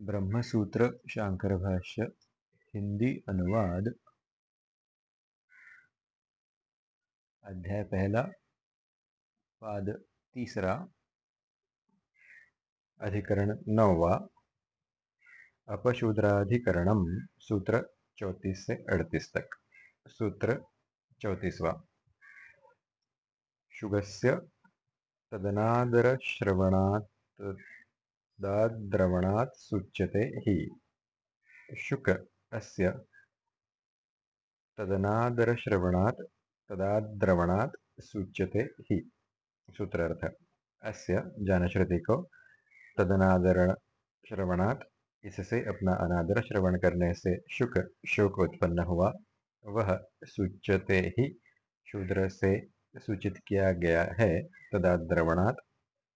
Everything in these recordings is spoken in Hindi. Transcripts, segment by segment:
ब्रह्मसूत्र शांकर भाष्य हिंदी अनुवाद। अध्याय पहला, पाद तीसरा, अधिकरण नौवा अपशूद्राधिकरणम सूत्र चौतीस से अड़तीस तक। सूत्र चौतीसवा। शुगस्य तदनादरश्रवणात् दाद्रवणात् सुच्यते हि। शुक अस्य तदनादरश्रवणात्, तदाद्रवणात् सूच्यते ही। सूत्रार्थ, अस्य जानश्रुति को तदनादरण श्रवणात् इससे अपना अनादर श्रवण करने से शुक शोक उत्पन्न हुआ। वह सूच्यते ही, शूद्र से सूचित किया गया है। तदाद्रवणात्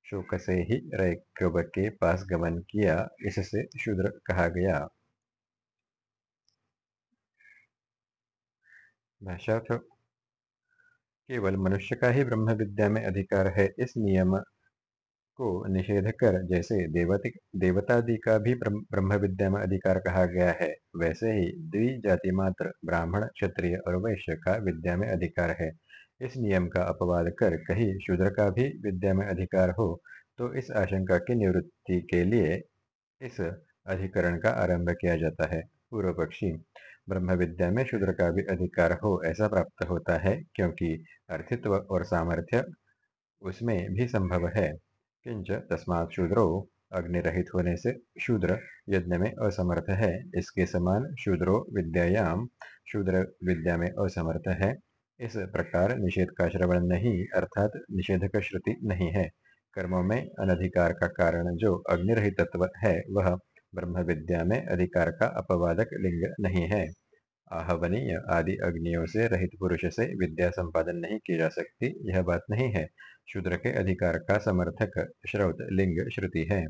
शोक से ही रैकब के पास गमन किया, इससे शूद्र कहा गया। केवल मनुष्य का ही ब्रह्म विद्या में अधिकार है, इस नियम को निषेध कर, जैसे देवती, देवतादि का भी ब्रह्म विद्या में अधिकार कहा गया है, वैसे ही द्विजाति मात्र, ब्राह्मण, क्षत्रिय और वैश्य का विद्या में अधिकार है। इस नियम का अपवाद कर कहीं शूद्र का भी विद्या में अधिकार हो तो इस आशंका की निवृत्ति के लिए इस अधिकरण का आरंभ किया जाता है। पूर्व पक्षी, ब्रह्म विद्या में शूद्र का भी अधिकार हो ऐसा प्राप्त होता है, क्योंकि अर्थित्व और सामर्थ्य उसमें भी संभव है। किंच तस्मात शूद्रो अग्नि रहित होने से शूद्र यज्ञ में असमर्थ है, इसके समान शूद्रो विद्यायाम शूद्र विद्या में असमर्थ है। इस प्रकार निषेध का श्रवण नहीं, अर्थात निषेधक श्रुति नहीं है। कर्मों में अनधिकार का कारण जो अग्निरहित तत्व है, वह ब्रह्म विद्या में अधिकार का अपवादक लिंग नहीं है। आहवनीय आदि अग्नियों से रहित पुरुष से विद्या संपादन नहीं की जा सकती, यह बात नहीं है। शूद्र के अधिकार का समर्थक श्रौत लिंग श्रुति है।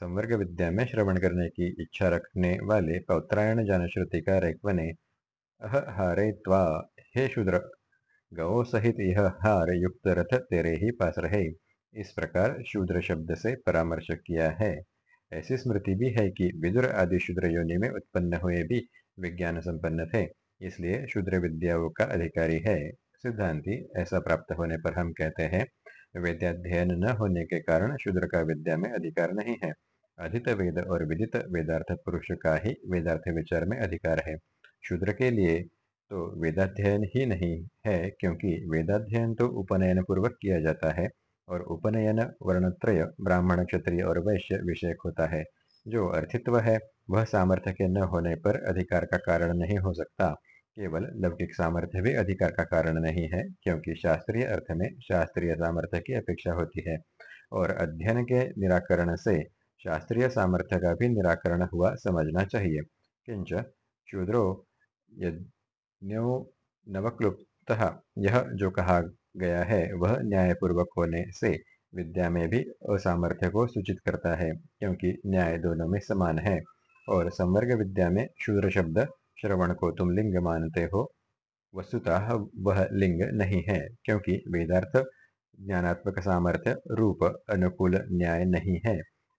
संवर्ग विद्या में श्रवण करने की इच्छा रखने वाले पौत्रायण जान श्रुति का रेक्वने अह हारे हे शूद्र गौ सहित यह हार युक्त रथ तेरे ही पास रहे इस प्रकार शूद्र शब्द से परामर्श किया है। ऐसी स्मृति भी है कि विदुर आदि शूद्र योनि में उत्पन्न हुए भी विज्ञान संपन्न थे, इसलिए शूद्र विद्याओं का अधिकारी है। सिद्धांति ऐसा प्राप्त होने पर हम कहते हैं, वेदाध्ययन न होने के कारण शूद्र का विद्या में अधिकार नहीं है। अधित वेद और विदित वेदार्थ पुरुष का ही वेदार्थ विचार में अधिकार है। शूद्र के लिए तो वेदाध्ययन ही नहीं है, क्योंकि वेदाध्ययन तो उपनयन पूर्वक किया जाता है और उपनयन वर्णत्रय, ब्राह्मण क्षत्रिय और वैश्य विषयक होता है। जो अर्थित्व है, वह सामर्थ्य के न होने पर अधिकार का कारण नहीं हो सकता। केवल लौकिक सामर्थ्य भी अधिकार का कारण नहीं है, क्योंकि शास्त्रीय अर्थ में शास्त्रीय सामर्थ्य की अपेक्षा होती है। और अध्ययन के निराकरण से शास्त्रीय सामर्थ्य का भी निराकरण हुआ समझना चाहिए। किंच शूद्रो न्यो नवक्लुप्त, यह जो कहा गया है, वह न्यायपूर्वक होने से विद्या में भी असामर्थ्य को सूचित करता है, क्योंकि न्याय दोनों में समान है। और संवर्ग विद्या में शूद्र शब्द, श्रवण को तुम लिंग मानते हो, वस्तुतः वह लिंग नहीं है, क्योंकि वेदार्थ ज्ञानात्मक सामर्थ्य रूप अनुकूल न्याय नहीं है।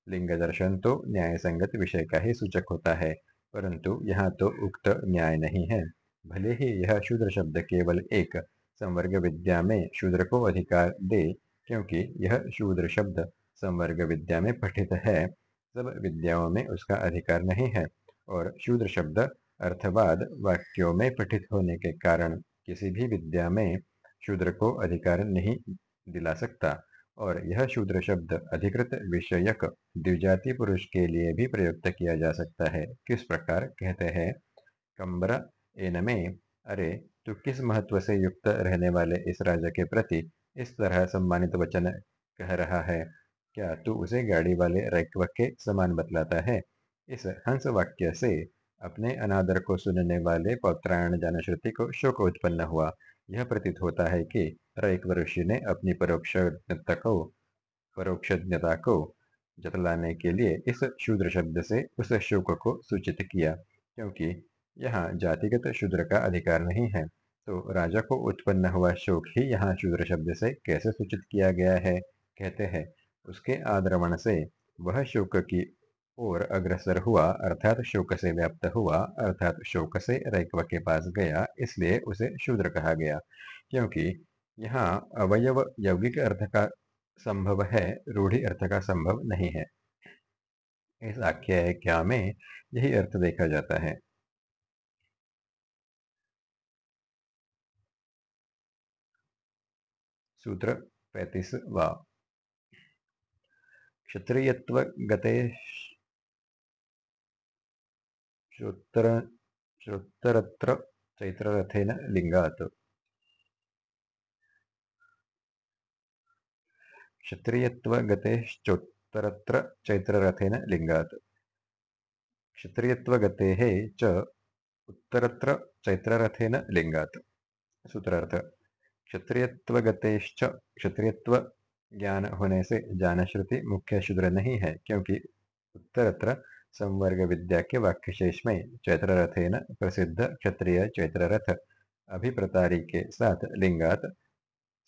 लिंग दर्शन तो न्याय संगत विषय का ही सूचक होता है, परंतु यहाँ तो उक्त न्याय नहीं है। भले ही यह शूद्र शब्द केवल एक संवर्ग विद्या में शूद्र को अधिकार दे, क्योंकि यह शूद्र शब्द संवर्ग विद्या में पठित है। सब विद्याओं में उसका अधिकार नहीं है, और शूद्र शब्द अर्थवाद वाक्यों में पठित होने के कारण किसी भी विद्या में शूद्र को अधिकार नहीं दिला सकता, और यह शूद्र शब्द अधिकृत विषयक द्विजाति पुरुष के लिए भी प्रयुक्त किया जा सकता है। किस प्रकार कहते हैं? कम्बर में, अरे, तू किस महत्व से युक्त रहने वाले इस राजा के प्रति इस तरह सम्मानित वचन कह रहा है? क्या तू उसे गाड़ी वाले रैक्व के समान बतलाता है? इस हंस वाक्य से अपने अनादर को सुनने वाले पौत्रायण जनश्रुति को शोक उत्पन्न हुआ। यह प्रतीत होता है कि रैक्व ऋषि ने अपनी परोक्षज्ञता को परोक्षज्ञता को जतलाने के लिए इस शूद्र शब्द से उस शोक को सूचित किया, क्योंकि यहाँ जातिगत शूद्र का अधिकार नहीं है। तो राजा को उत्पन्न हुआ शोक ही यहाँ शूद्र शब्द से कैसे सूचित किया गया है? कहते हैं, उसके आद्रवण से वह शोक की और अग्रसर हुआ, अर्थात शोक से व्याप्त हुआ, अर्थात शोक से रैक्व के पास गया, इसलिए उसे शूद्र कहा गया। क्योंकि यहाँ अवयव यौगिक अर्थ का संभव है, रूढ़ी अर्थ का संभव नहीं है। इस आख्याय क्या में यही अर्थ देखा जाता है। सूत्र पैतीसवा क्षत्रियत्व गते श्रोत्तरत्र चैत्ररथेन लिंगात् क्षत्रियत्व गतेश्चोत्तरत्र चैत्ररथेन लिंगात् क्षत्रियत्व गते च उत्तरत्र चैत्ररथेन लिंगात् सूत्रार्थ। क्षत्रियत्व गतेश्च क्षत्रियत्व ज्ञान होने से जान श्रुति मुख्य शुद्र नहीं है, क्योंकि उत्तरत्र संवर्ग विद्या के वाक्य शेष में चैत्र रथेन प्रसिद्ध क्षत्रिय चैत्र रथ अभिप्रतारी के साथ लिंगात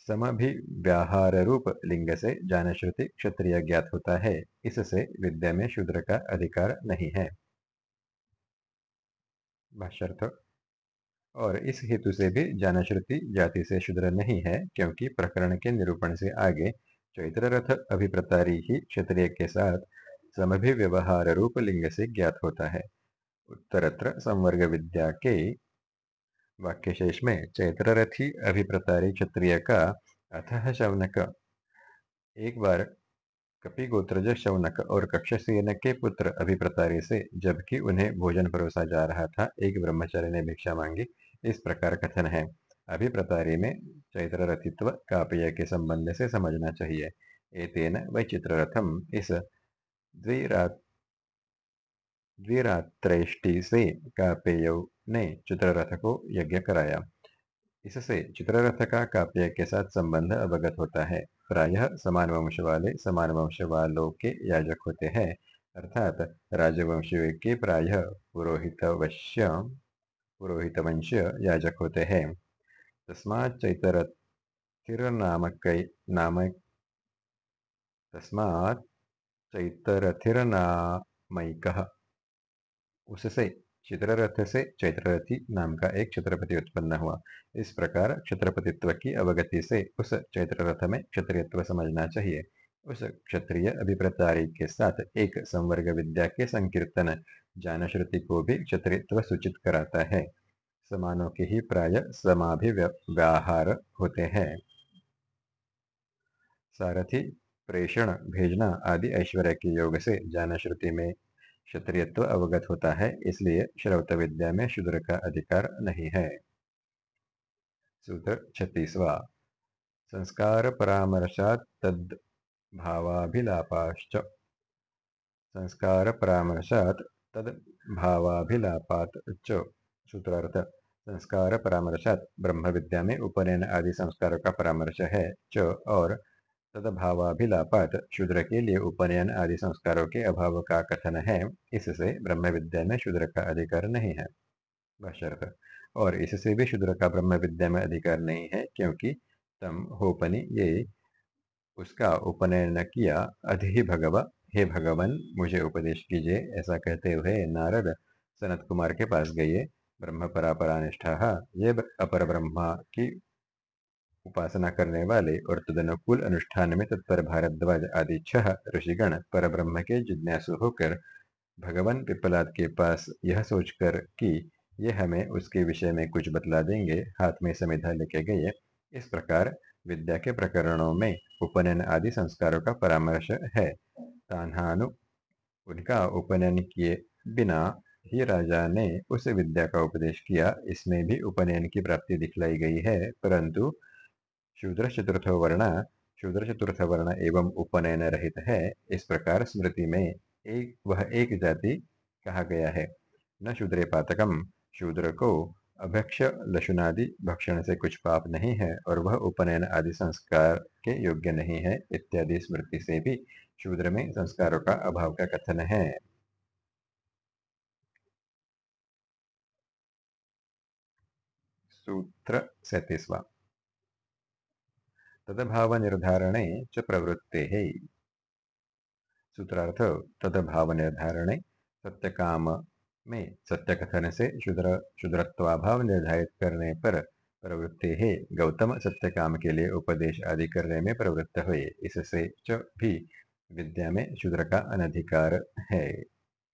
समभिव्याहार रूप लिंग से जान श्रुति क्षत्रिय ज्ञात होता है, इससे विद्या में शूद्र का अधिकार नहीं है। और इस हेतु से भी जानश्रुति जाति से शुद्र नहीं है, क्योंकि प्रकरण के निरूपण से आगे चैत्र रथ अभिप्रतारी ही क्षत्रिय के साथ समभि व्यवहार रूप लिंग से ज्ञात होता है। उत्तरत्र संवर्ग विद्या के वाक्य शेष में चैत्र रथी अभिप्रतारी क्षत्रिय का अथ शवनक एक बार कपि गोत्रज शौनक और कक्षसेन के पुत्र अभिप्रतारी से, जबकि उन्हें भोजन परोसा जा रहा था, एक ब्रह्मचारी ने भिक्षा मांगी। इस प्रकार कथन है। अभिप्रतारी में चैत्र रथित्व काव्य के संबंध से समझना चाहिए। एतेन वैचित्ररथम इस द्विरात्रेष्टि से कापेय ने चित्ररथ को यज्ञ कराया। इससे चित्ररथ का काव्य के साथ संबंध अवगत होता है। प्रायः समान वंश वाले समान वंश वालों के याजक होते हैं। अर्थात राजवंश के प्रायः पुरोहित वश्य पुरोहित वंश याजक होते हैं नामक नामक तस्मात् चैतरथिर्नामैक। उससे चित्ररथ से चैत्ररथी नाम का एक छत्रपति उत्पन्न हुआ। इस प्रकार क्षत्रपतित्व की अवगति से उस चैत्ररथ में क्षत्रियत्व समझना चाहिए। उस क्षत्रिय अभिप्रतारी के साथ एक संवर्ग विद्या के संकीर्तन ज्ञान श्रुति को भी क्षत्रियत्व सूचित कराता है। समानों के ही प्राय समाभिव्याहार होते हैं। सारथी, प्रेषण, भेजना आदि ऐश्वर्य के योग से ज्ञान श्रुति में क्षत्रियत्व अवगत होता है, इसलिए श्रौत विद्या में शूद्र का अधिकार नहीं है। सूत्र छत्तीसवा। संस्कार परामर्शात तद भावाभिलापाश्च संस्कार परामर्शात तद भावाभिलापात च। सूत्रार्थ संस्कार परामर्शात ब्रह्म विद्या में उपनयन आदि संस्कारों का परामर्श है च, और तदभावाभिलापात शूद्र के लिए उपनयन आदि संस्कारों के अभाव का कथन है, इससे ब्रह्म विद्या में शूद्र का अधिकार नहीं है। बशर्त और इससे भी शूद्र का ब्रह्म विद्या में अधिकार नहीं है, क्योंकि तम होपनी ये उसका उपनयन किया अधि भगव हे भगवान, मुझे उपदेश कीजिए। ऐसा कहते हुए नारद सनत कुमार के पास गए। ब्रह्म परापरानिष्ठा ये अपर ब्रह्मा की उपासना करने वाले और तदनुकूल अनुष्ठान में तत्पर भारद्वाज आदि छह ऋषिगण पर ब्रह्म के जिज्ञासु होकर भगवान पिपलाद के पास यह सोचकर कि ये हमें उसके विषय में कुछ बतला देंगे, हाथ में समिधा लेके गए। इस प्रकार विद्या के प्रकरणों में उपनयन आदि संस्कारों का परामर्श है। तान्हानु उनका उपनयन किए बिना ही राजा ने उस विद्या का उपदेश किया। इसमें भी उपनयन की प्राप्ति दिखलाई गई है, परंतु शूद्र चतुर्थ वर्ण शूद्र चतुर्थ वर्ण एवं उपनयन रहित है। इस प्रकार स्मृति में एक, वह एक जाति कहा गया है। न शूद्रे पातकम, शूद्र को अभक्ष लशुनादि भक्षण से कुछ पाप नहीं है और वह उपनयन आदि संस्कार के योग्य नहीं है, इत्यादि स्मृति से भी शूद्र में संस्कारों का अभाव का कथन है। सूत्र सैतीसवा। तदभाव निर्धारणे च प्रवृत्ते। है सूत्रार्थ तदभाव निर्धारणे सत्य काम में सत्य कथन से शुद्र शुद्रत्वाभाव निर्धारित करने पर प्रवृत्ति है गौतम सत्य काम के लिए उपदेश आदि करने में प्रवृत्त हुए। इससे च भी विद्या में शूद्र का अनधिकार है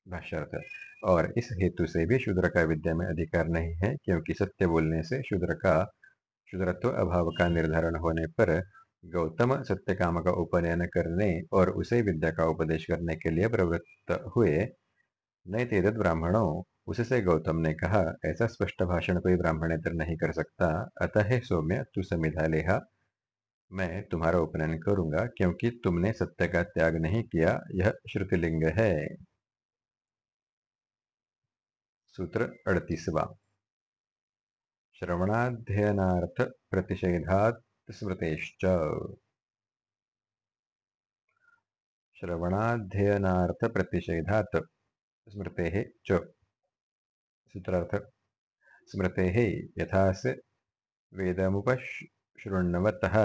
भाष्यर्थ और इस हेतु से भी शूद्र का विद्या में अधिकार नहीं है, क्योंकि सत्य बोलने से शूद्र का शूद्रत्व अभाव का निर्धारण होने पर गौतम सत्य काम का उपनयन करने और उसे विद्या का उपदेश करने के लिए प्रवृत्त हुए। नए तेदत ब्राह्मणों, उससे गौतम ने कहा, ऐसा स्पष्ट भाषण कोई ब्राह्मणेतर नहीं कर सकता। अतः सौम्य, तू समिधा लेहा मैं तुम्हारा उपनयन करूँगा, क्योंकि तुमने सत्य का त्याग नहीं किया, यह श्रुतिलिंग है। सूत्र अड़तीसवा। श्रवणाध्ययनार्थ प्रतिषेधात् स्मृतेश्च। श्रवणाध्ययनार्थ प्रतिषेधात् स्मृते च। सूत्रार्थ। स्मृते यथा से वेदमुपशृण्वतः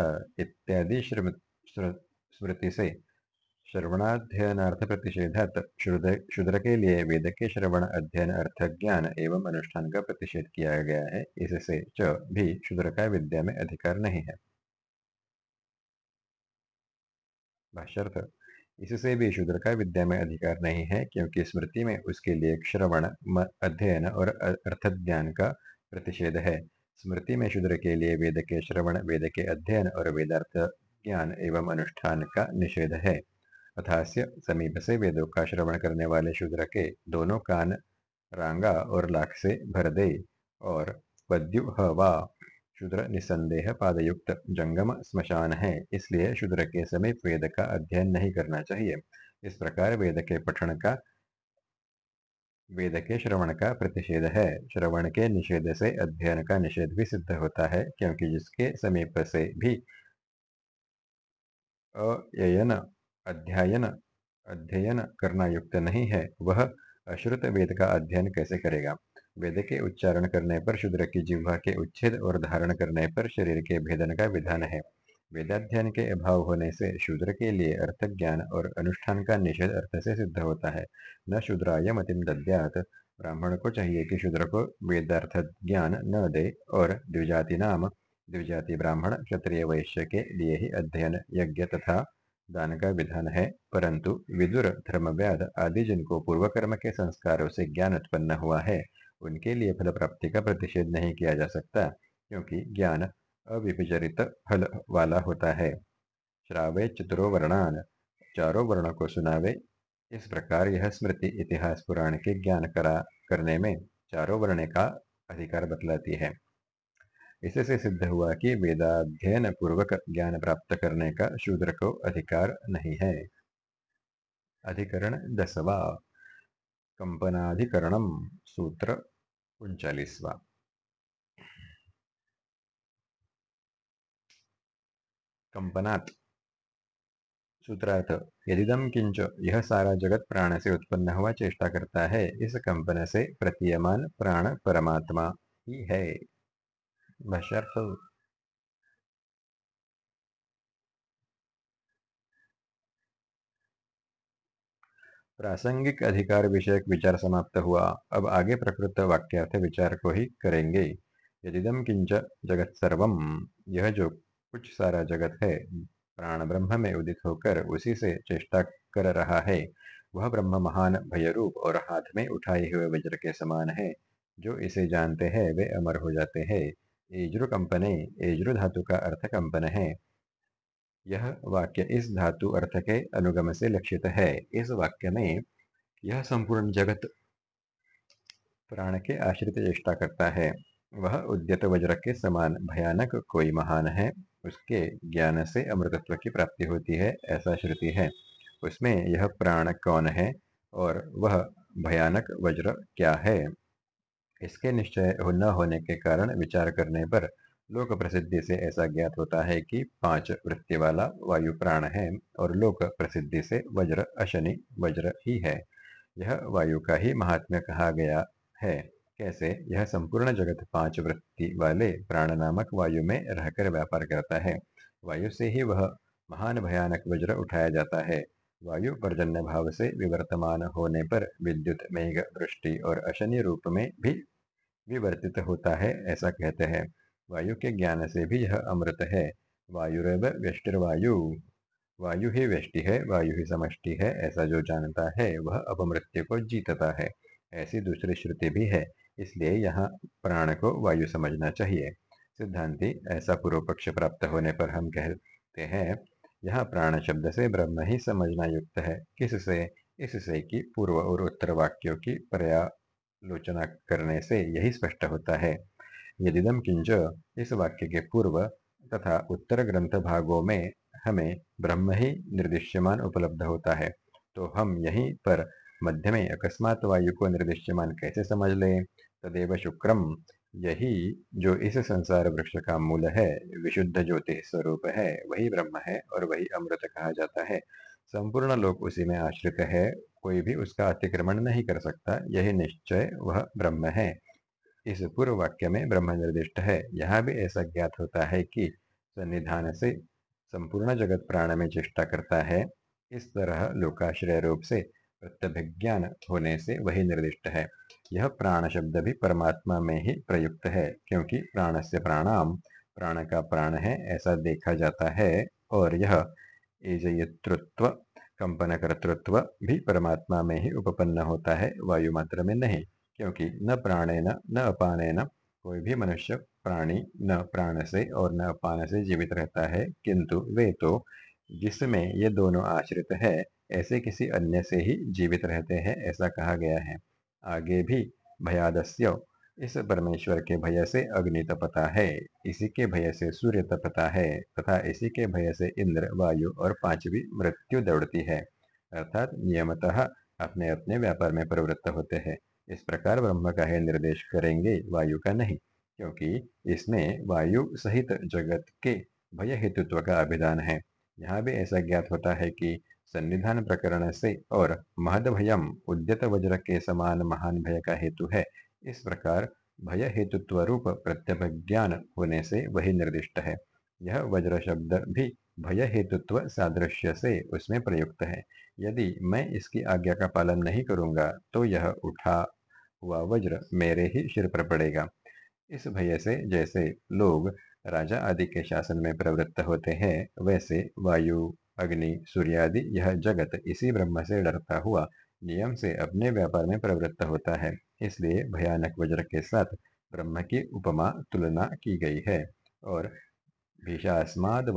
इत्यादि स्मृति से श्रवणाध्ययनार्थ प्रतिषेधात शूद्र के लिए वेद के श्रवण अध्ययन अर्थ ज्ञान एवं अनुष्ठान का प्रतिषेध किया गया है। इससे च भी शूद्र का विद्या में अधिकार नहीं है। इससे भी शूद्र का विद्या में अधिकार नहीं है क्योंकि स्मृति में उसके लिए श्रवण अध्ययन और अर्थ ज्ञान का प्रतिषेध है। स्मृति में शूद्र के लिए वेद के श्रवण, वेद के अध्ययन और वेदार्थ ज्ञान एवं अनुष्ठान का निषेध है। अथास्य समीप से वेदों का श्रवण करने वाले शूद्र के दोनों कान रांगा और लाख से भर दे और पद्यु हवा शूद्र निसंदेह पादयुक्त जंगम स्मशान है, इसलिए शूद्र के समीप वेद का अध्ययन नहीं करना चाहिए। इस प्रकार वेद के पठन का वेद के श्रवण का प्रतिषेध। है श्रवण के निषेध से अध्ययन का निषेध भी सिद्ध होता है, क्योंकि जिसके समीप से भी अयन अध्ययन अध्ययन करना युक्त नहीं है, वह अश्रुत वेद का अध्ययन कैसे करेगा? वेद के उच्चारण करने पर शूद्र की जिह्वा के उच्छेद और धारण करने पर शरीर के भेदन का विधान है। वेदाध्ययन के अभाव होने से शूद्र के लिए अर्थ ज्ञान और अनुष्ठान का निषेध अर्थ से सिद्ध होता है। न शूद्राय मतिम दद्यात। ब्राह्मण को चाहिए कि शूद्र को वेदार्थ ज्ञान न दे और द्विजाति नाम, द्विजाति ब्राह्मण क्षत्रिय वैश्य के लिए ही अध्ययन यज्ञ तथा दान का विधान है। परंतु विदुर, धर्मव्याध आदि जिनको पूर्व कर्म के संस्कारों से ज्ञान उत्पन्न हुआ है, उनके लिए फल प्राप्ति का प्रतिषेध नहीं किया जा सकता, क्योंकि ज्ञान अविभजरित फल वाला होता है। श्रावे चतुरो वर्णान, चारों वर्णों को सुनावे। इस प्रकार यह स्मृति इतिहास पुराण के ज्ञान करा, करने में चारों वर्ण का अधिकार बतलाती है। इससे सिद्ध हुआ कि वेदाध्ययन पूर्वक ज्ञान प्राप्त करने का शूद्र को अधिकार नहीं है। अधिकरण दसवा, कंपनाधिकरणम, सूत्र उनचालीसवा। कंपनात् सूत्रार्थ यदिदम किंच यह सारा जगत प्राण से उत्पन्न हुआ चेष्टा करता है, इस कंपन से प्रतीयमान प्राण परमात्मा ही है। प्रासंगिक अधिकार विषयक विचार समाप्त हुआ। अब आगे प्रकृत वाक्यार्थ विचार को ही करेंगे। यदिदम किंच जगत सर्वम यह जो कुछ सारा जगत है। प्राण ब्रह्म में उदित होकर उसी से चेष्टा कर रहा है। वह ब्रह्म महान भयरूप और हाथ में उठाए हुए वज्र के समान है। जो इसे जानते हैं, वे अमर हो जाते हैं। एज्रु कंपने, एज्रु धातु का अर्थ कंपन है। यह वाक्य इस धातु अर्थ के अनुगम से लक्षित है। इस वाक्य में यह संपूर्ण जगत प्राण के आश्रित चेष्टा करता है। वह उद्यत वज्र के समान भयानक कोई महान है। उसके ज्ञान से अमृतत्व की प्राप्ति होती है, ऐसा श्रुति है। उसमें यह प्राण कौन है और वह भयानक वज्र क्या है? इसके निश्चय न होने के कारण विचार करने पर लोक प्रसिद्धि से ऐसा ज्ञात होता है कि पाँच वृत्ति वाला वायु प्राण है और लोक प्रसिद्धि से वज्र अशनि वज्र ही है। यह वायु का ही महात्म्य कहा गया है। कैसे? यह संपूर्ण जगत पाँच वृत्ति वाले प्राण नामक वायु में रहकर व्यापार करता है। वायु से ही वह महान भयानक वज्र उठाया जाता है। वायु पर्जन्य भाव से विवर्तमान होने पर विद्युत, मेघ वृष्टि और अशनि रूप में भी विवर्तित होता है, ऐसा कहते हैं। वायु के ज्ञान से भी यह अमृत है। वायुरव व्यष्टिर्वायु वायु। ही व्यष्टि है, वायु ही समष्टि है, ऐसा जो जानता है, वह अपमृत्यु को जीतता है। ऐसी दूसरी श्रुति भी है। इसलिए यहाँ प्राण को वायु समझना चाहिए। सिद्धांति ऐसा पूर्व पक्ष प्राप्त होने पर हम कहते हैं, यह प्राण शब्द से ब्रह्म ही समझना युक्त है। किससे? इससे कि पूर्व और उत्तर वाक्यों की पर्यालोचना करने से यही स्पष्ट होता है। यदिदम किंच इस वाक्य के पूर्व तथा उत्तर ग्रंथ भागों में हमें ब्रह्म ही निर्दिश्यमान उपलब्ध होता है तो हम यहीं पर मध्य में अकस्मात वायु को निर्दिश्यमान कैसे समझ लें? तदेव शुक्रम यही जो इस संसार वृक्ष का मूल है, विशुद्ध ज्योति स्वरूप है, वही ब्रह्म है और वही अमृत कहा जाता है। संपूर्ण लोक उसी में आश्रित है, कोई भी उसका अतिक्रमण नहीं कर सकता, यही निश्चय वह ब्रह्म है। इस पूर्व वाक्य में ब्रह्म निर्दिष्ट है। यहाँ भी ऐसा ज्ञात होता है कि सन्निधान से संपूर्ण जगत प्राण में चेष्टा करता है। इस तरह लोकाश्रय रूप से प्रत्यभिज्ञान होने से वही निर्दिष्ट है। यह प्राण शब्द भी परमात्मा में ही प्रयुक्त है, क्योंकि प्राण से प्राणाम, प्राण का प्राण है, ऐसा देखा जाता है, और यह एजयतृत्व कंपन कर्तृत्व भी परमात्मा में ही उपपन्न होता है, वायु मात्र में नहीं, क्योंकि न प्राणे न अपाने न कोई भी मनुष्य प्राणी न प्राण से और न अपान से जीवित रहता है, किंतु वे तो जिसमें ये दोनों आश्रित है, ऐसे किसी अन्य से ही जीवित रहते हैं, ऐसा कहा गया है। आगे भी भयादस्य। इस परमेश्वर के भय से अग्नि तपता है, इसी के भय से सूर्य तपता है, तथा इसी के भय से इंद्र, वायु और पांचवी मृत्यु दौड़ती है। अर्थात नियमतः अपने अपने व्यापार में प्रवृत्त होते हैं। इस प्रकार ब्रह्म का है निर्देश करेंगे वायु का नहीं, क्योंकि इसमें वायु सहित जगत के भय हेतुत्व का अभिधान है। यहाँ भी ऐसा ज्ञात होता है कि सन्निधान प्रकरण से और महद भयम उद्यत वज्र के समान महान भय का हेतु है। इस प्रकार भय हेतुत्व रूप प्रत्यभिज्ञान होने से वही निर्दिष्ट है। यह वज्र शब्द भी भय हेतुत्व सादृश्य से उसमें प्रयुक्त है। यदि मैं इसकी आज्ञा का पालन नहीं करूँगा तो यह उठा हुआ वज्र मेरे ही सिर पर पड़ेगा। इस भय से जैसे लोग राजा आदि के शासन में प्रवृत्त होते हैं, वैसे वायु अग्नि, सूर्यादि, यह जगत इसी ब्रह्म से डरता हुआ नियम से अपने व्यापार में प्रवृत्त होता है। इसलिए भयानक वज्र के साथ ब्रह्म की उपमा तुलना की गई है और भीषास्माद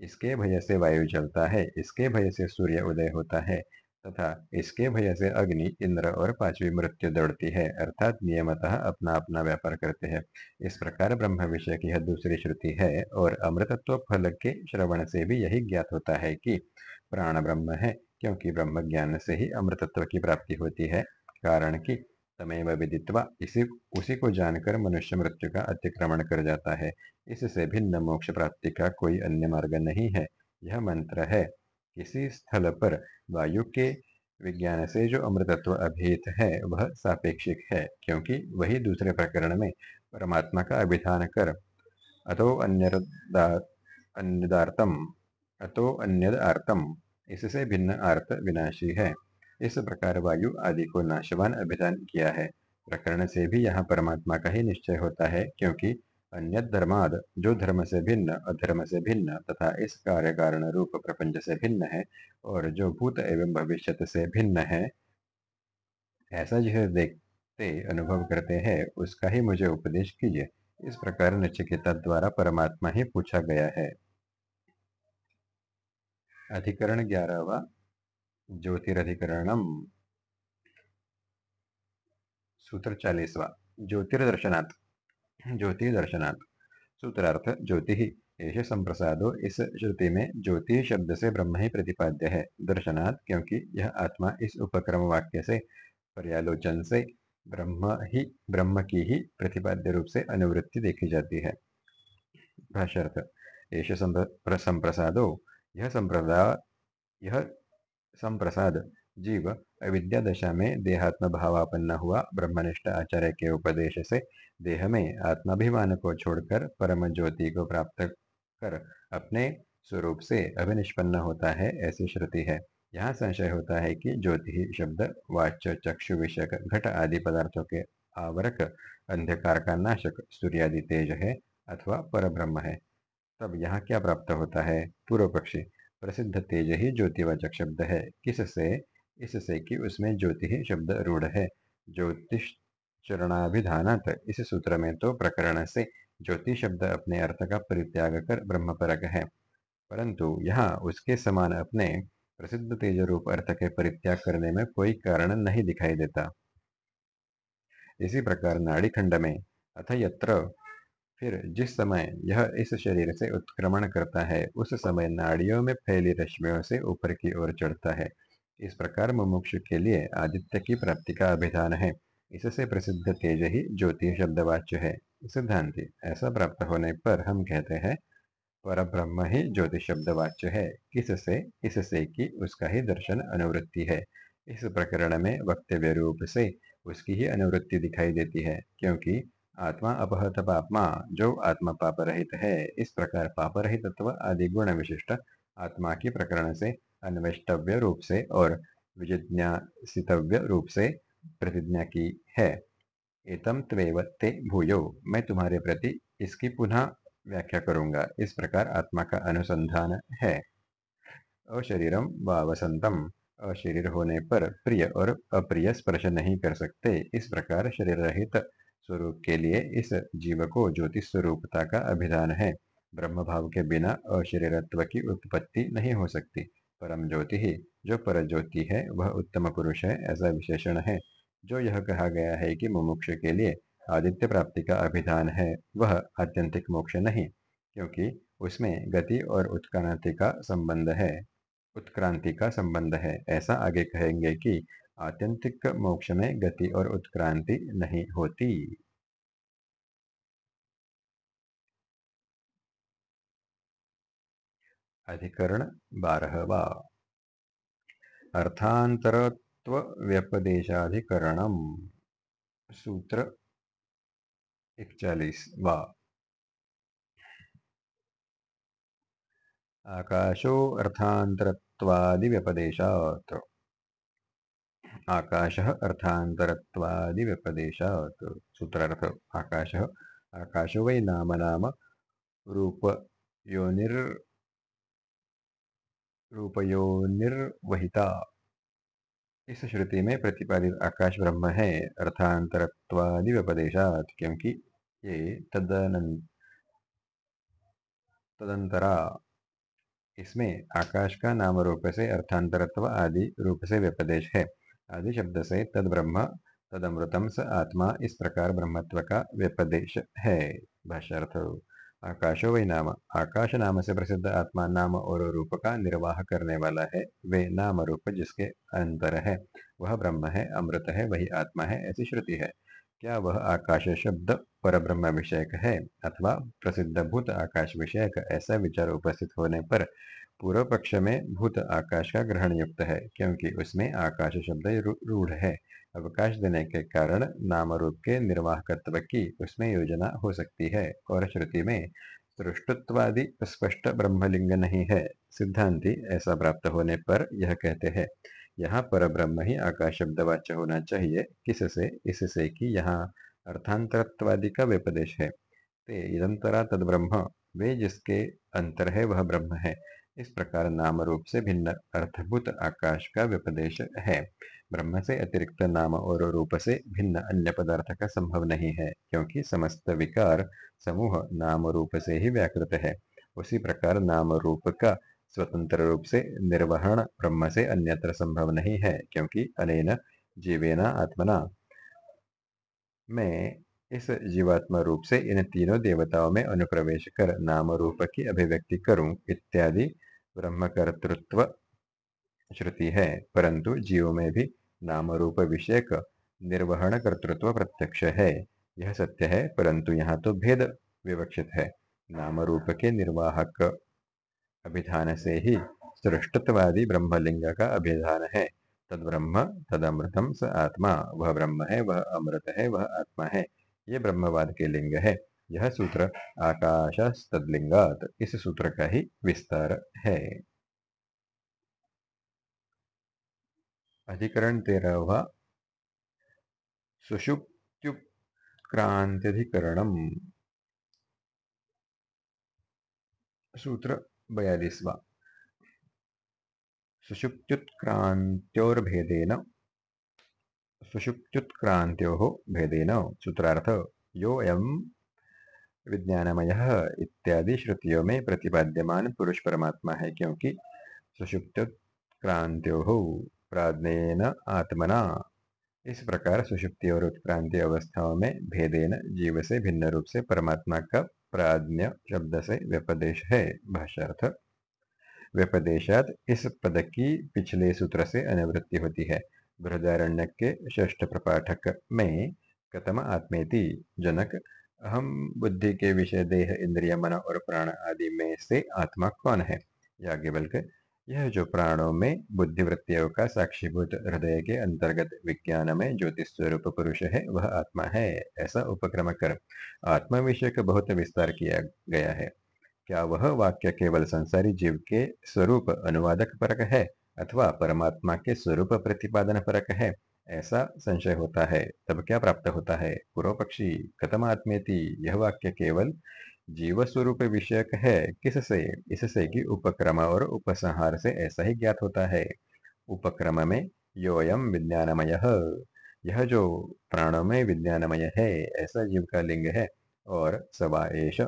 इसके भय से वायु चलता है, इसके भय से सूर्य उदय होता है। तथा इसके भय से अग्नि, इंद्र और पांचवी मृत्यु दौड़ती है, अर्थात नियमतः अपना अपना व्यापार करते हैं। इस प्रकार ब्रह्म विषय की यह दूसरी श्रुति है और अमृतत्व फल के श्रवण से भी यही ज्ञात होता है कि प्राण ब्रह्म है, क्योंकि ब्रह्म ज्ञान से ही अमृतत्व की प्राप्ति होती है। कारण कि तमेव विदित्वा इसी, उसी को जानकर मनुष्य मृत्यु का अतिक्रमण कर जाता है। इससे भिन्न मोक्ष प्राप्ति का कोई अन्य मार्ग नहीं है। यह मंत्र है। किसी स्थल पर वायु के विज्ञान से जो अमृतत्व अभिहित है, वह सापेक्षिक है, क्योंकि वही दूसरे प्रकरण में परमात्मा का अभिधान कर, अतो अन्यदार्तम अतो अन्यद आर्तम इससे भिन्न आर्त विनाशी है। इस प्रकार वायु आदि को नाशवान अभिधान किया है। प्रकरण से भी यहाँ परमात्मा का ही निश्चय होता है, क्योंकि अन्य धर्माद जो धर्म से भिन्न, अधर्म से भिन्न, तथा इस कार्य कारण रूप प्रपंच से भिन्न है, और जो भूत एवं भविष्य से भिन्न है, ऐसा जिसे देखते, अनुभव करते हैं, उसका ही मुझे उपदेश कीजिए। इस प्रकार नचिकेता द्वारा परमात्मा ही पूछा गया है। अधिकरण ग्यारहवा, ज्योतिरधिकरणम। सूत्र चालीसवा, ज्योतिर्दर्शनात्। ज्योति दर्शनात् सूत्रार्थ, ज्योति ही ऐश संप्रसादो इस श्रुति में ज्योति शब्द से ब्रह्म ही प्रतिपाद्य। है दर्शनात् क्योंकि यह आत्मा इस उपक्रम वाक्य से पर्यालोचन से ब्रह्म ही ब्रह्म की ही प्रतिपाद्य रूप से अनुवृत्ति देखी जाती है। भाष्यर्थ ऐश संप्रसादो यह संप्रदा यह संप्रसाद जीव अविद्या दशा में देहात्म भावापन्न हुआ ब्रह्मनिष्ठ आचार्य के उपदेश से देह में आत्माभिमान को छोड़कर परम ज्योति को प्राप्त कर अपने स्वरूप से अभिनिष्पन्न होता है ऐसी श्रुति है। यहाँ संशय होता है कि ज्योति, शब्द, वाच्य, चक्षु विषयक घट आदि पदार्थों के आवरक, अंधकार का नाशक, सूर्यादि तेज है अथवा पर है। तब यहाँ क्या प्राप्त होता है? पूर्व पक्षी प्रसिद्ध तेज ही ज्योतिवाचक शब्द है। किससे? इससे कि उसमें ज्योति ही शब्द रूढ़ है। ज्योतिष चरणाभिधानात इस सूत्र में तो प्रकरण से ज्योति शब्द अपने अर्थ का परित्याग कर ब्रह्म परक है। परंतु यहाँ उसके समान अपने प्रसिद्ध तेज रूप अर्थ के परित्याग करने में कोई कारण नहीं दिखाई देता। इसी प्रकार नाड़ी खंड में अथ यत्र फिर जिस समय यह इस शरीर से उत्क्रमण करता है, उस समय नाड़ियों में फैली रश्मियों से ऊपर की ओर चढ़ता है। इस प्रकार मुमुक्षु के लिए आदित्य की प्राप्ति का अभिधान है। इससे प्रसिद्ध तेज ही ज्योति शब्दवाच्य है। सिद्धांति, ऐसा प्राप्त होने पर हम कहते हैं पर ब्रह्म ही ज्योतिष शब्द वाच्य है। किससे? इससे कि उसका ही दर्शन अनुवृत्ति है। इस प्रकरण में वक्तव्य रूप से उसकी ही अनुवृत्ति दिखाई देती है, क्योंकि आत्मा अपहत पापमा, जो आत्मा पाप रहित है, इस प्रकार पाप रहित आदि गुण विशिष्ट आत्मा की प्रकरण से अन्वेष्टव्य रूप से और विजिज्ञासितव्य रूप से प्रतिज्ञा की है। एतम त्वेव ते भूयो। मैं तुम्हारे प्रति इसकी पुनः व्याख्या करूँगा। इस प्रकार आत्मा का अनुसंधान है। अशरीरम व वसंतम अशरीर होने पर प्रिय और अप्रिय स्पर्श नहीं कर सकते। इस प्रकार शरीर रहित स्वरूप के लिए इस जीव को ज्योतिष स्वरूपता का अभिधान है। ब्रह्म भाव के बिना अशरीरत्व की उत्पत्ति नहीं हो सकती। परम ज्योति ही। जो पर ज्योति है, वह उत्तम पुरुष है, ऐसा विशेषण है। जो यह कहा गया है कि मुमुक्ष के लिए आदित्य प्राप्ति का अभिधान है, वह आत्यंतिक मोक्ष नहीं, क्योंकि उसमें गति और उत्क्रांति का संबंध है। उत्क्रांति का संबंध है। ऐसा आगे कहेंगे कि आत्यंतिक मोक्ष में गति और उत्क्रांति नहीं होती। अधिकरण बारहवा अर्थांतरत्व व्यपदेशाधिकरणम सूत्र इकचालीस वा। आकाशो अर्थांतरत्वादिव्यपदेशात्। आकाशः अर्थांतरत्वादिव्यपदेशात्। सूत्रार्थ, आकाशः, आकाशो वै नाम नाम रूप योनिर रूपयोनिर्वहिता। इस श्रुति में प्रतिपादित आकाश ब्रह्म है अर्थांतरत्वादि व्यपदेशात क्योंकि ये तदन तदंतरा। इसमें आकाश का नाम रूप से अर्थांतरत्व आदि रूप से व्यपदेश है। आदि शब्द से तद ब्रह्म तदमृतम स आत्मा इस प्रकार ब्रह्मत्व का व्यपदेश है। भाष्यार्थ। आकाशो वही नाम आकाश नाम से प्रसिद्ध आत्मा नाम और रूप का निर्वाह करने वाला है। वे नाम रूप जिसके अंतर है, वह ब्रह्म है, अमृत है, वही आत्मा है, ऐसी श्रुति है। क्या वह आकाश शब्द पर ब्रह्म विषयक है अथवा प्रसिद्ध भूत आकाश विषयक? ऐसा विचार उपस्थित होने पर पूर्व पक्ष में भूत आकाश का ग्रहण युक्त है, क्योंकि उसमें आकाश शब्द रूढ़ है। अवकाश देने के कारण नाम रूप के निर्वाहकत्व की उसमें योजना हो सकती है। और श्रुति में, सृष्टत्वादि स्पष्ट ब्रह्मलिंग नहीं है। सिद्धांति ऐसा प्राप्त होने पर यह कहते हैं, यहाँ पर ब्रह्म ही आकाश शब्द वाच्य होना चाहिए। किससे? इससे कि यहाँ अर्थांतरत्वादि का व्यपदेश है। ते यदंतरा तद ब्रह्म वे जिसके अंतर है वह ब्रह्म है। इस प्रकार नाम रूप से भिन्न अर्थभूत आकाश का व्यपदेश है। ब्रह्म से अतिरिक्त नाम और रूप से भिन्न अन्य पदार्थ का संभव नहीं है, क्योंकि समस्त विकार समूह नाम रूप से ही व्याकृत है। उसी प्रकार नाम रूप का स्वतंत्र रूप से निर्वहन ब्रह्म से अन्यत्र संभव नहीं है, क्योंकि अनेन जीवेना आत्मना। में इस जीवात्मा रूप से इन तीनों देवताओं में अनुप्रवेश कर नाम रूप की अभिव्यक्ति करूँ, इत्यादि ब्रह्मकर्तृत्व श्रुति है। परंतु जीव में भी नाम रूप विषयक निर्वहन कर्तृत्व प्रत्यक्ष है। यह सत्य है, परंतु यहाँ तो भेद विवक्षित है। नाम रूप के निर्वाहक अभिधान से ही सृष्टत्वादी ब्रह्मलिंग का अभिधान है। तद ब्रह्म तदमृतम स आत्मा। वह ब्रह्म है, वह अमृत है, वह आत्मा है। ये ब्रह्मवाद के लिंग है। यह सूत्र आकाश तदलिंगात इस सूत्र का ही विस्तार है। अधिकरण तेरहवा सुषुप्त्युक्रांत्यधिकरणम सूत्र बयालीसवा सुषुप्त्युत्क्रांत्योर्भेदेन। सुषुप्त्युत्क्रांत्योः भेदेन। सूत्रार्थ, यो अयम विज्ञानमय इत्यादि श्रुतियों में प्रतिपाद्यमान पुरुष परमात्मा है, क्योंकि सुषुप्त्युत्क्रांत्यो प्राज्ञेन आत्मना। इस प्रकार सुषुप्ति और उत्क्रांति अवस्थाओं में भेदेन जीव से भिन्न रूप से परमात्मा का प्राज्ञ शब्द से व्यपदेश है, भाष्यार्थ। व्यपदेशात इस पद की पिछले सूत्र से अनुवृत्ति होती है। बृहदारण्य के ष्ठ प्रपाठक में कतम आत्मेति जनक अहम बुद्धि के विषय देह, इंद्रिय, मन और प्राण आदि में से आत्मा कौन है? याज्ञवल्क, यह जो प्राणों में बुद्धिवृत्तियों का साक्षीभूत हृदय के अंतर्गत विज्ञान में ज्योतिष स्वरूप पुरुष है, वह आत्मा है। ऐसा उपक्रम कर आत्मा विषय का बहुत विस्तार किया गया है। क्या वह वाक्य केवल संसारी जीव के स्वरूप अनुवादक परक है, अथवा परमात्मा के स्वरूप प्रतिपादन परक है? ऐसा संशय होता है, तब क्या प्राप्त होता है? पूर्व पक्षी कथम आत्मेति, यह वाक्य केवल जीव स्वरूप विषयक है, किससे? इससे कि उपक्रम और उपसंहार से ऐसा ही ज्ञात होता है। उपक्रम में योयम विज्ञानमय, यह जो प्राणों में विज्ञानमय है, ऐसा जीव का लिंग है और सवा एश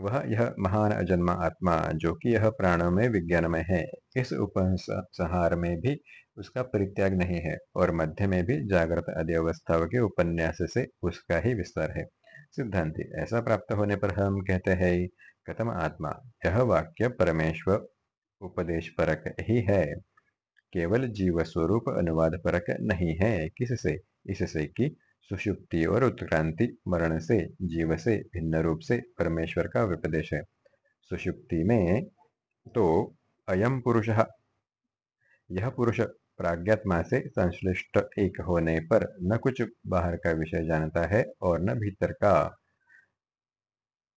वह यह महान अजन्मा आत्मा जो कि यह प्राणों में है। इस उपसंहार में भी उसका परित्याग नहीं है और मध्य में भी जागृत आदि अवस्थाओं के उपन्यास से उसका ही विस्तार है। सिद्धांति, ऐसा प्राप्त होने पर हम कहते हैं, कथम आत्मा, यह वाक्य परमेश्वर उपदेश परक ही है। केवल जीव स्वरूप अनुवाद परक नहीं है किससे? इससे कि सुषुप्ति और उत्क्रांति मरण से, जीव से, भिन्न रूप से परमेश्वर का विपदेश है। सुषुप्ति में तो अयम पुरुष। यह पुरुष प्राज्ञात्मा से संश्लिष्ट एक होने पर न कुछ बाहर का विषय जानता है और न भीतर का।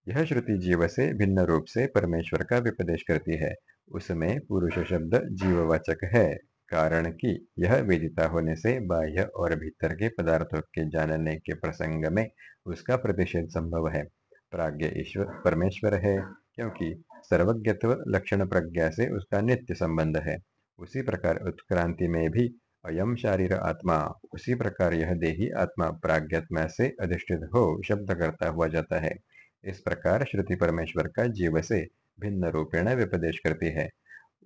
यह श्रुति जीव से भिन्न रूप से परमेश्वर का विपदेश करती है। उसमें पुरुष शब्द जीववाचक है। कारण कि यह वेदिता होने से बाह्य और भीतर के पदार्थों के जानने के प्रसंग में उसका प्रतिषेध संभव है। प्राज्ञ ईश्वर परमेश्वर है, क्योंकि सर्वज्ञत्व लक्षण प्रज्ञा से उसका नित्य संबंध है। उसी प्रकार उत्क्रांति में भी अयम शारीर आत्मा, उसी प्रकार यह देही आत्मा प्राज्ञात्मा से अधिष्ठित हो शब्द करता हुआ जाता है। इस प्रकार श्रुति परमेश्वर का जीव से भिन्न रूपेण विपदेश करती है।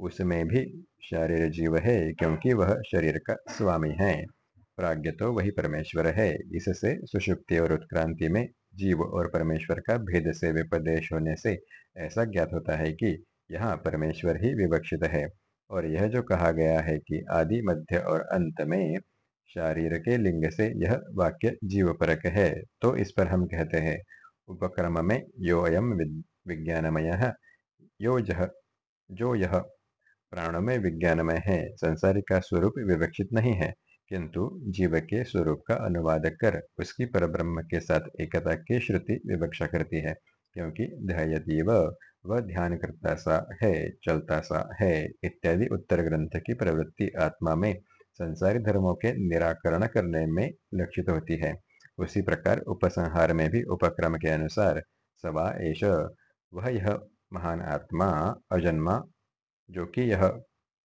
उसमें भी शारीर जीव है, क्योंकि वह शरीर का स्वामी है। प्राज्ञ तो वही परमेश्वर है। इससे सुषुप्ति और उत्क्रांति में जीव और परमेश्वर का भेद से विपदेश होने से ऐसा ज्ञात होता है कि यहाँ परमेश्वर ही विवक्षित है। और यह जो कहा गया है कि आदि, मध्य और अंत में शारीर के लिंग से यह वाक्य जीव परक है तो इस पर हम कहते हैं, उपक्रम में यो अयम विज्ञानमय, यो जह, जो यह प्राणों में विज्ञानमय है, संसारी का स्वरूप विवक्षित नहीं है, किंतु जीव के स्वरूप का अनुवाद कर उसकी परब्रह्म के साथ एकता की श्रुति विवक्षा करती है, क्योंकि वह ध्यान करता सा है, चलता सा है, इत्यादि उत्तर ग्रंथ की प्रवृत्ति आत्मा में संसारी धर्मों के निराकरण करने में लक्षित होती है। उसी प्रकार उपसंहार में भी उपक्रम के अनुसार सवा एश वह यह महान आत्मा, अजन्मा जो कि यह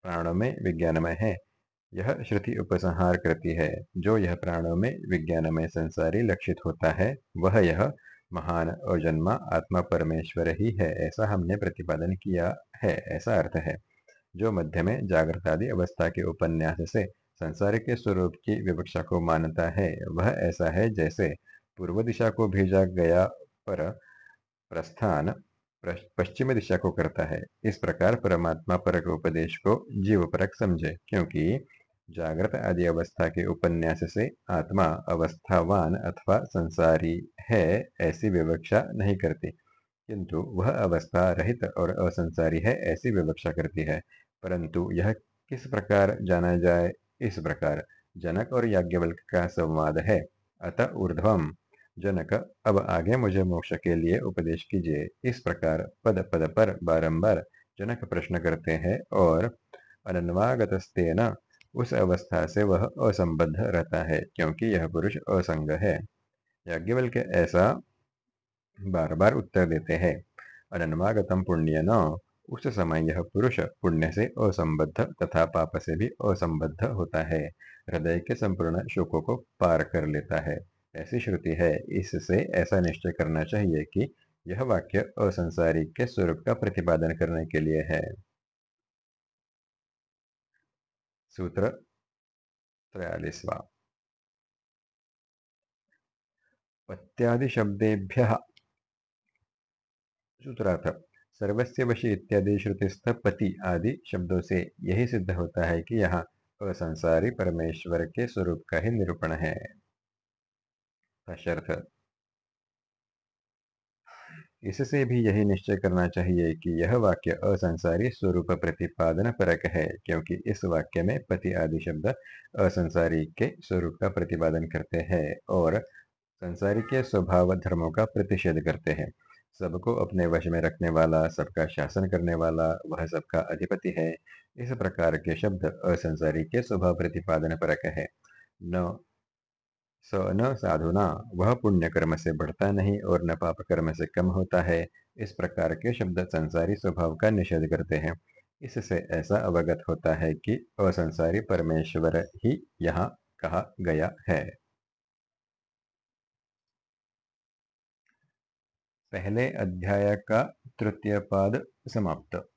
प्राणों में विज्ञानमय है। यह श्रुति उपसंहार करती है। जो यह प्राणों में विज्ञानमय संसारी लक्षित होता है, वह यह महान और जन्मा आत्मा परमेश्वर ही है, ऐसा हमने प्रतिपादन किया है, ऐसा अर्थ है। जो मध्य में जागृत आदि अवस्था के उपन्यास से संसार के स्वरूप की विवक्षा को मानता है, वह ऐसा है जैसे पूर्व दिशा को भेजा गया पर प्रस्थान पश्चिम दिशा को करता है। इस प्रकार परमात्मा परक उपदेश को जीव परक समझे, क्योंकि जागृत आदि अवस्था के उपन्यास से आत्मा अवस्थावान अथवा संसारी है ऐसी विवक्षा नहीं करती। किंतु वह अवस्था रहित और असंसारी है ऐसी विवक्षा करती है। परंतु यह किस प्रकार जाना जाए? इस प्रकार जनक और याज्ञवल्क का संवाद है। अतः ऊर्ध्वम। जनक, अब आगे मुझे मोक्ष के लिए उपदेश कीजिए। इस प्रकार पद पद पर बारंबार जनक प्रश्न करते हैं और अनन्वागतस्तेन उस अवस्था से वह असंबद्ध रहता है, क्योंकि यह पुरुष असंग है। याज्ञवल्क्य ऐसा बार बार उत्तर देते हैं अनन्वागतम पुण्य न उस समय यह पुरुष पुण्य से असंबद्ध तथा पाप से भी असंबद्ध होता है। हृदय के संपूर्ण शोकों को पार कर लेता है। ऐसी श्रुति है, इससे ऐसा निश्चय करना चाहिए कि यह वाक्य असंसारी के स्वरूप का प्रतिपादन करने के लिए है। सूत्र त्रयालीसवा पत्यादि शब्देभ्य। सूत्रार्थ सर्वस्व वशी इत्यादि श्रुतिस्थ पति आदि शब्दों से यही सिद्ध होता है कि यहाँ असंसारी परमेश्वर के स्वरूप का ही निरूपण है इससे भी यही निश्चय करना चाहिए कि यह वाक्य असंसारी स्वरूप प्रतिपादन परक है, क्योंकि इस वाक्य में पति आदि शब्द असंसारी के स्वरूप का प्रतिपादन करते हैं और संसारी के स्वभाव धर्मों का प्रतिषेध करते हैं। सबको अपने वश में रखने वाला, सबका शासन करने वाला, वह सबका अधिपति है। इस प्रकार के शब्द असंसारी के स्वभाव प्रतिपादन परक है। न स न साधुना वह पुण्य कर्म से बढ़ता नहीं और न पाप कर्म से कम होता है। इस प्रकार के शब्द संसारी स्वभाव का निषेध करते हैं। इससे ऐसा अवगत होता है कि असंसारी परमेश्वर ही यहाँ कहा गया है। पहले अध्याय का तृतीय पाद समाप्त।